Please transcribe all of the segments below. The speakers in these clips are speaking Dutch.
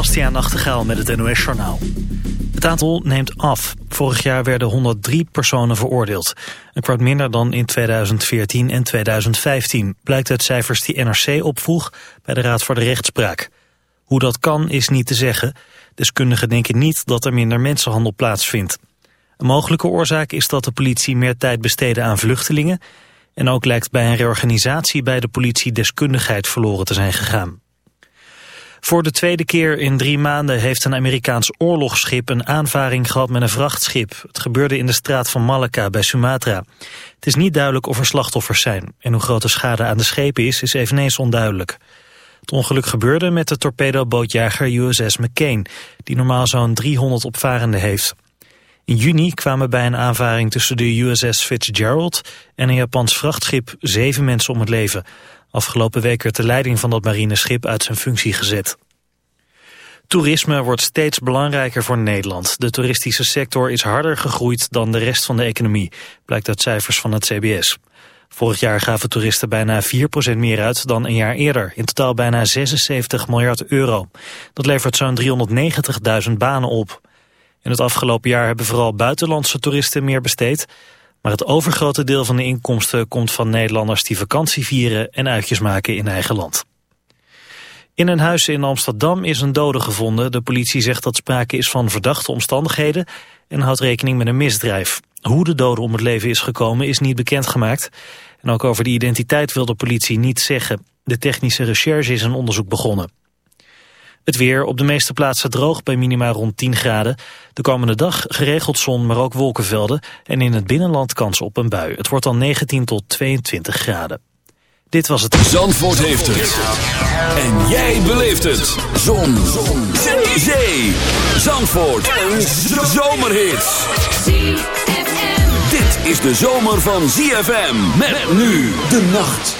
Bastiaan Nachtegaal met het NOS-journaal. Het aantal neemt af. Vorig jaar werden 103 personen veroordeeld. Een kwart minder dan in 2014 en 2015... blijkt uit cijfers die NRC opvroeg bij de Raad voor de Rechtspraak. Hoe dat kan is niet te zeggen. Deskundigen denken niet dat er minder mensenhandel plaatsvindt. Een mogelijke oorzaak is dat de politie meer tijd besteedde aan vluchtelingen... en ook lijkt bij een reorganisatie bij de politie deskundigheid verloren te zijn gegaan. Voor de tweede keer in drie maanden heeft een Amerikaans oorlogsschip een aanvaring gehad met een vrachtschip. Het gebeurde in de straat van Malacca bij Sumatra. Het is niet duidelijk of er slachtoffers zijn. En hoe groot de schade aan de schepen is, is eveneens onduidelijk. Het ongeluk gebeurde met de torpedobootjager USS McCain, die normaal zo'n 300 opvarenden heeft. In juni kwamen bij een aanvaring tussen de USS Fitzgerald en een Japans vrachtschip zeven mensen om het leven. Afgelopen week werd de leiding van dat marineschip uit zijn functie gezet. Toerisme wordt steeds belangrijker voor Nederland. De toeristische sector is harder gegroeid dan de rest van de economie, blijkt uit cijfers van het CBS. Vorig jaar gaven toeristen bijna 4% meer uit dan een jaar eerder. In totaal bijna 76 miljard euro. Dat levert zo'n 390.000 banen op. In het afgelopen jaar hebben vooral buitenlandse toeristen meer besteed. Maar het overgrote deel van de inkomsten komt van Nederlanders die vakantie vieren en uitjes maken in eigen land. In een huis in Amsterdam is een dode gevonden. De politie zegt dat sprake is van verdachte omstandigheden en houdt rekening met een misdrijf. Hoe de dode om het leven is gekomen is niet bekendgemaakt. En ook over de identiteit wil de politie niet zeggen. De technische recherche is een onderzoek begonnen. Het weer op de meeste plaatsen droog bij minima rond 10 graden. De komende dag geregeld zon, maar ook wolkenvelden. En in het binnenland kans op een bui. Het wordt dan 19 tot 22 graden. Dit was het... Zandvoort heeft het. En jij beleeft het. Zon. zon. Zee. Zandvoort. Een zomerhit. Dit is de zomer van ZFM. Met nu de nacht.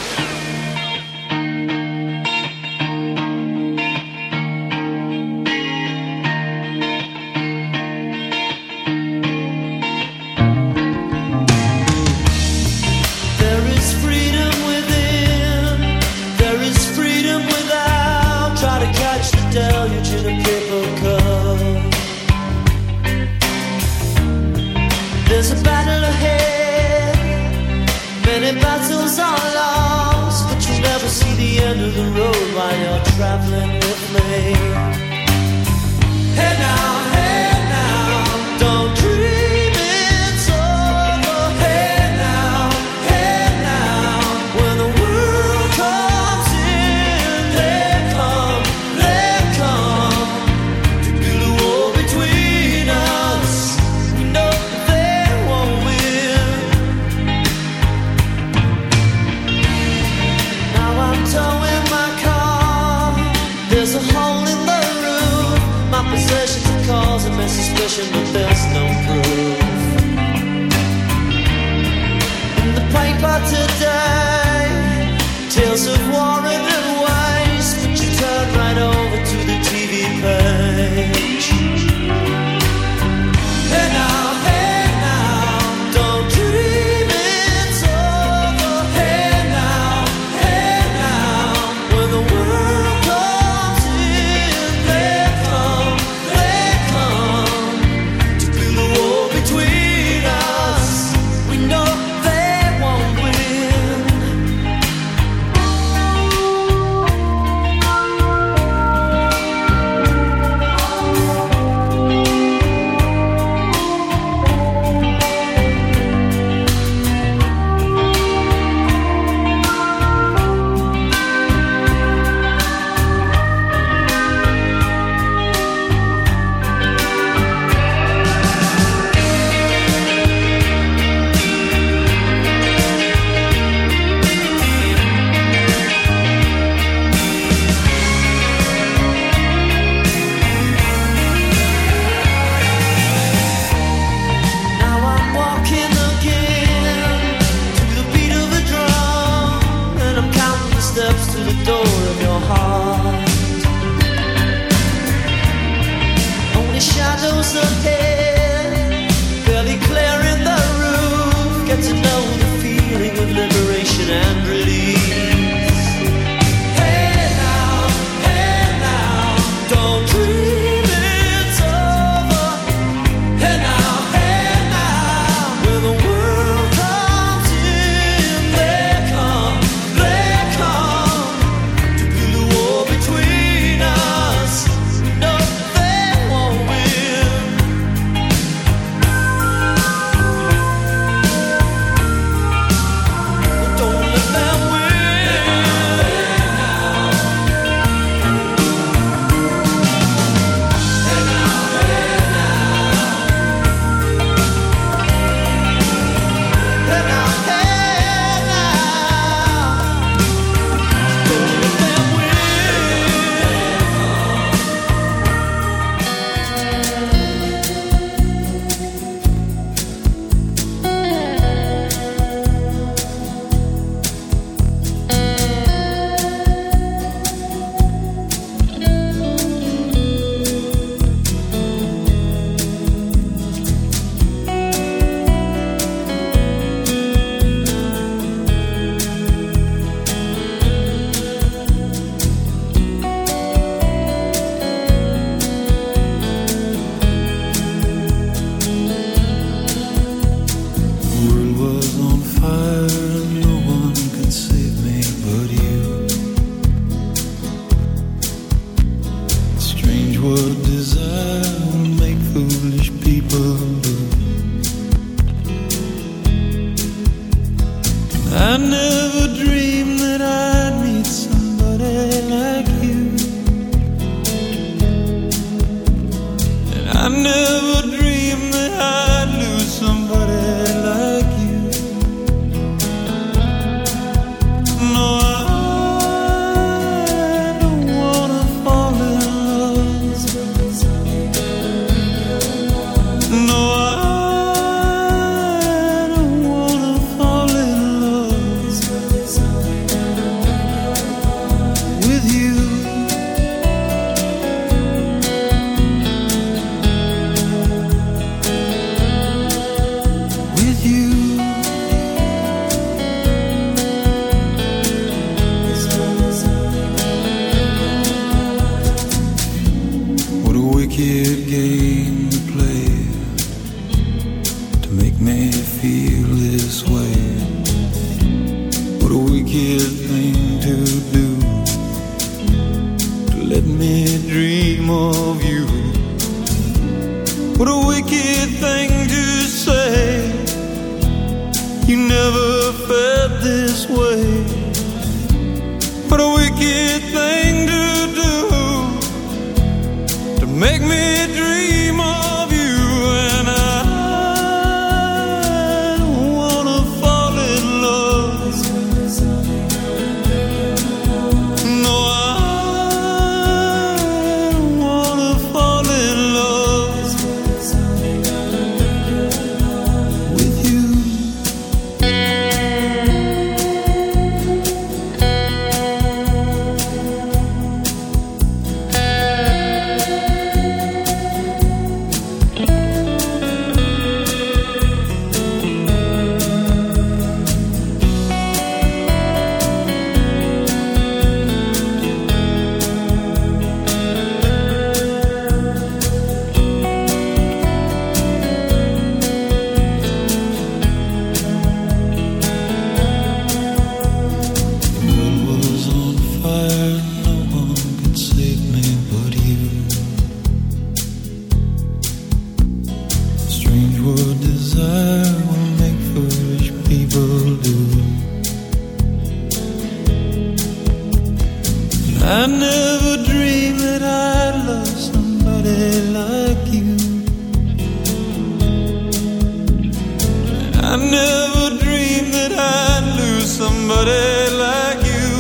I never dreamed that I'd lose somebody like you.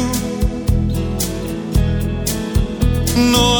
No.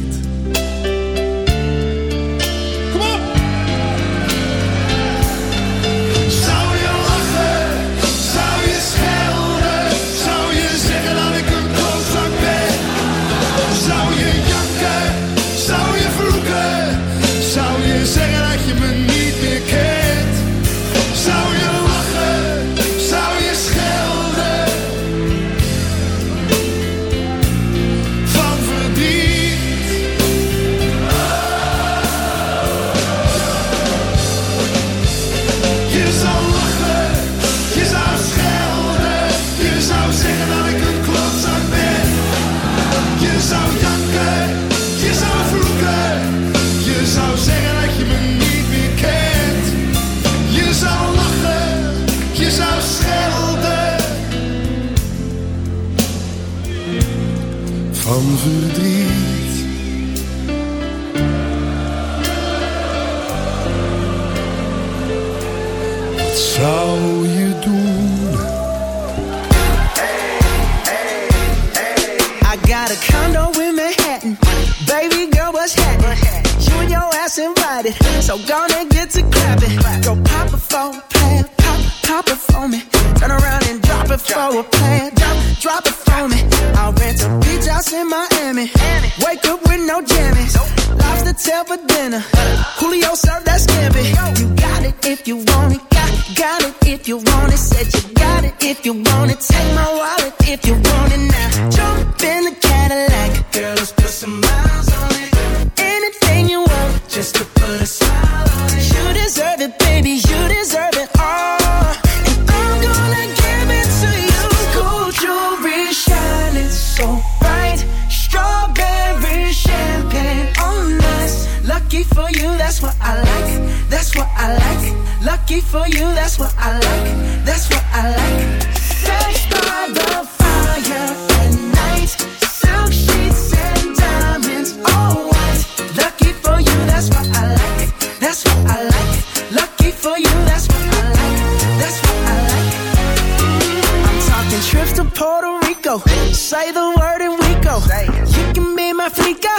that's what i like that's what i like talking Trips to Puerto Rico. Say the word and we go. You can be my flica.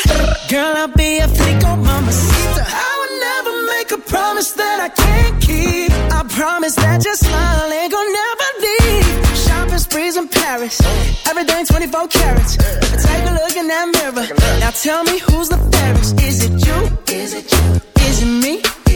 Girl, I'll be a flico, mama sister. I would never make a promise that I can't keep. I promise that your smile ain't gonna never leave. Shopping sprees in Paris. Everything's 24 carats. Take a look in that mirror. Now tell me who's the fairest. Is it you? Is it you? Is it me?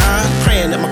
I'm Praying that my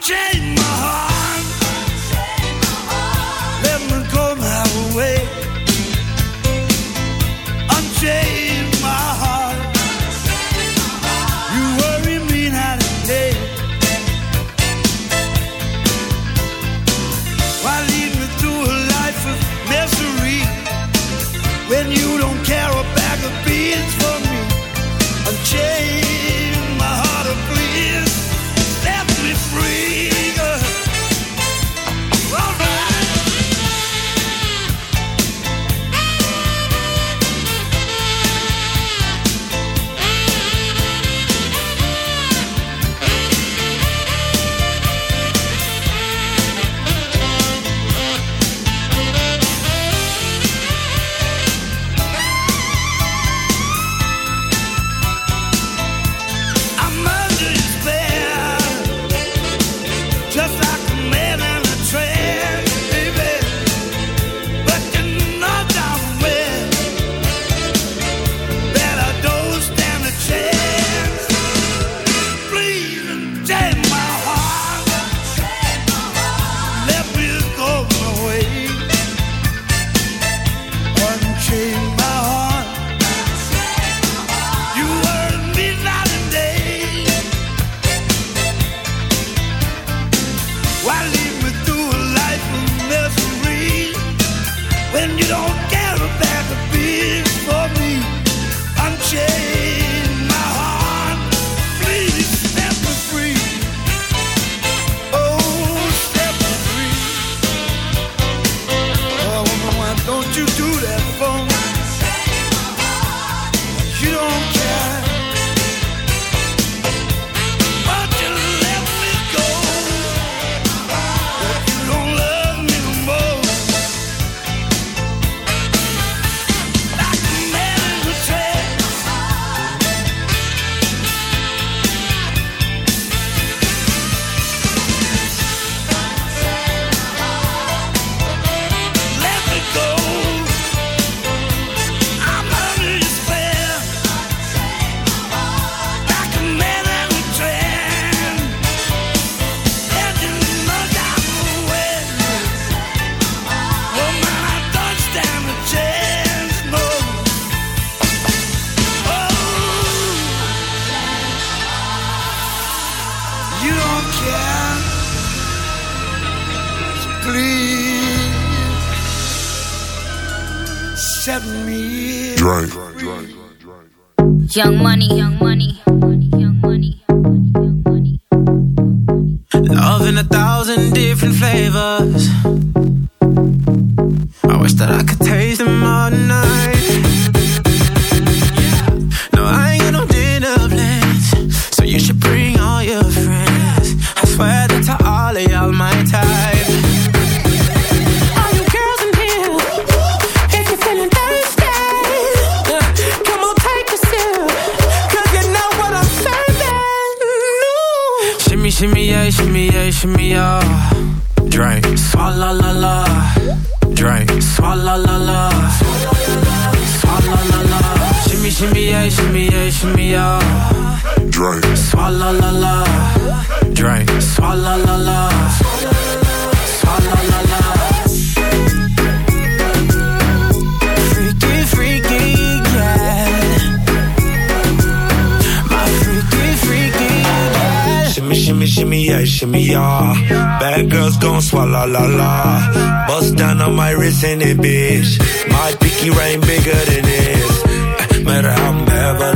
change. You do that Young money, Drink. Swalla la la. Drink. Swalla la la. Swalla la la. Freaky, freaky, yeah. My freaky, freaky, yeah. Shimmy, shimmy, shimmy, yeah, shimmy, yeah. Bad girls gon' swallow la la. Bust down on my wrist and it, bitch. My pinky ring bigger than this. Matter how I'm eh,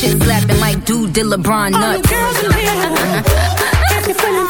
shit slapping like dude did LeBron All nuts. the girls in here, if you're feeling